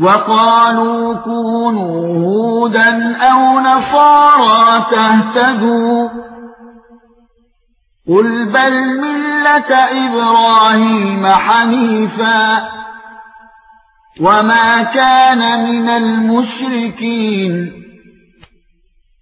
وقالوا كونوا هودا أو نصارى تهتدوا قل بل ملة إبراهيم حنيفا وما كان من المشركين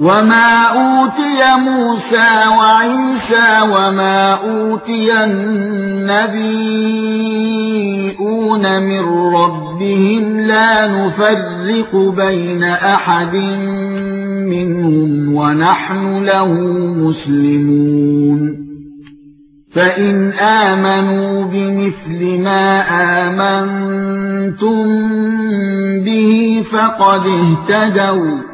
وما اوتي موسى وعيسى وما اوتي النبيون من ربهم لا نفرق بين احد منهم ونحن له مسلمون فان امنوا بمثل ما امنتم به فقد اهتدوا